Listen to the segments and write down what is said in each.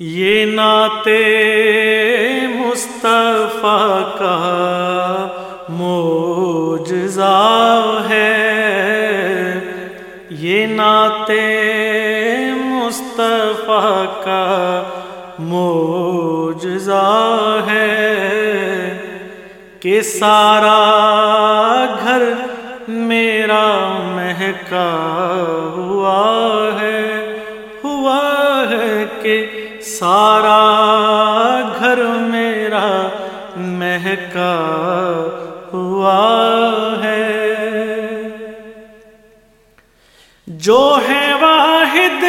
یہ ناتے مصطفیٰ کا موجزہ ہے۔ یہ ناتے مصطفیٰ کا موجزہ ہے کہ سارا گھر میرا مہکا ہوا ہے ہوا ہے کہ سارا گھر میرا مہکا ہوا ہے۔ جو ہے واحد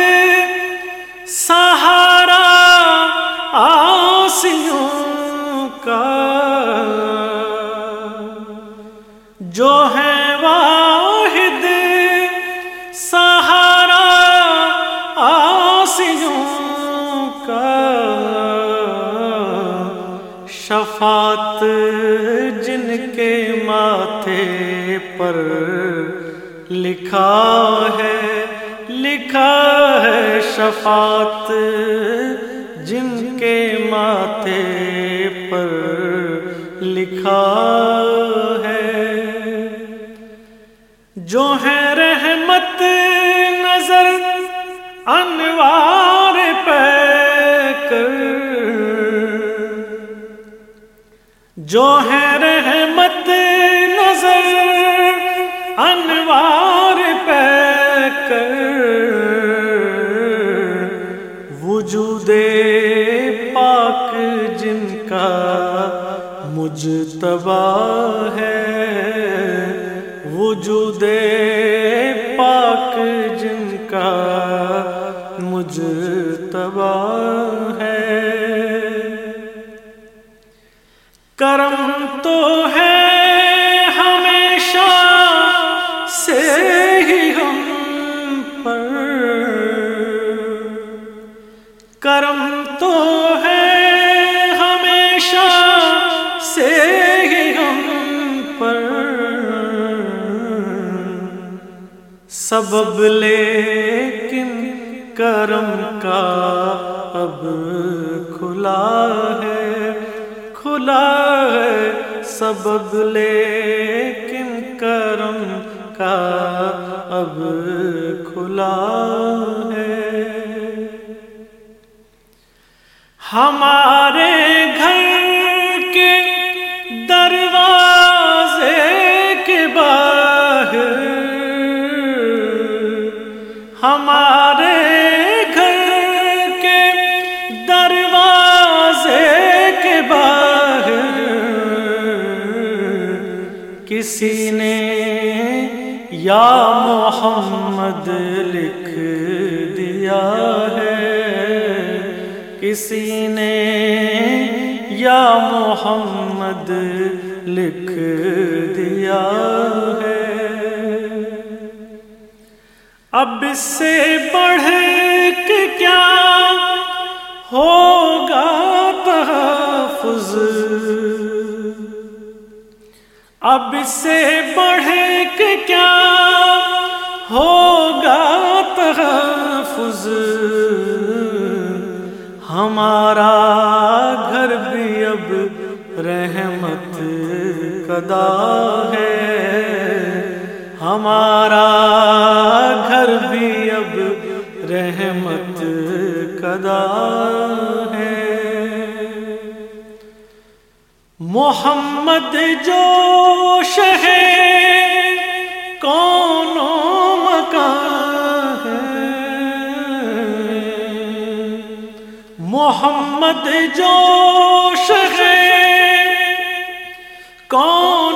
شفات جن کے ماتھے پر لکھا ہے لکھا ہے شفات جن کے ماتھے پر لکھا ہے۔ جو ہے رحمت نظر انوار پہ کر جو ہے رحمت نظر انوار پہ کر وجود پاک جن کا مجھ ہے وجود پاک جن کا مجھ ہے کرم تو ہے ہمیشہ سے ہی ہم پر۔ کرم تو ہے ہمیشہ سے ہی ہم پر۔ سبب لیکن کرم کا سبب لیکن کرم کا اب کھلا ہے۔ ہمارا کسی نے یا محمد لکھ دیا ہے؟ کسی نے یا محمد لکھ دیا ہے؟ اب اس سے بڑھ کے کیا ہوگا تحفظ؟ اب سے بڑھ کے کیا ہوگا تحفظ؟ ہمارا گھر بھی اب رحمت کدا ہے۔ ہمارا محمد جو شہ کون مکان ہے۔ محمد جو شہ کون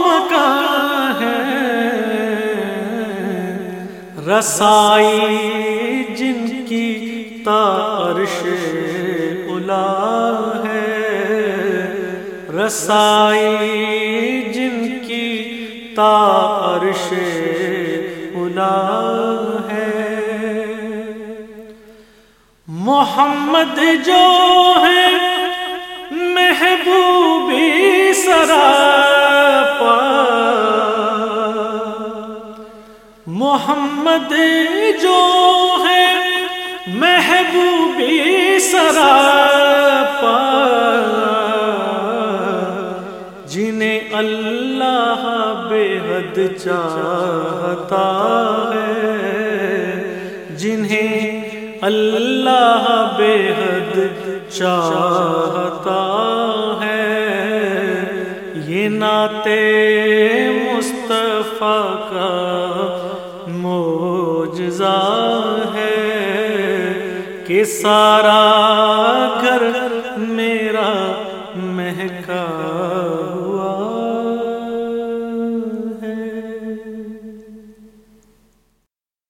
مکان ہے۔ رسائی جن کی تارش الا ہے رسائی جن کی تارش الا ہے۔ محمد جو ہے محبوبی سرا محمد جو ہے محبوبی سرا چاہتا ہے، جنہیں اللہ بے حد چاہتا ہے۔ یہ ناتے مصطفیٰ کا موجزہ ہے کہ سارا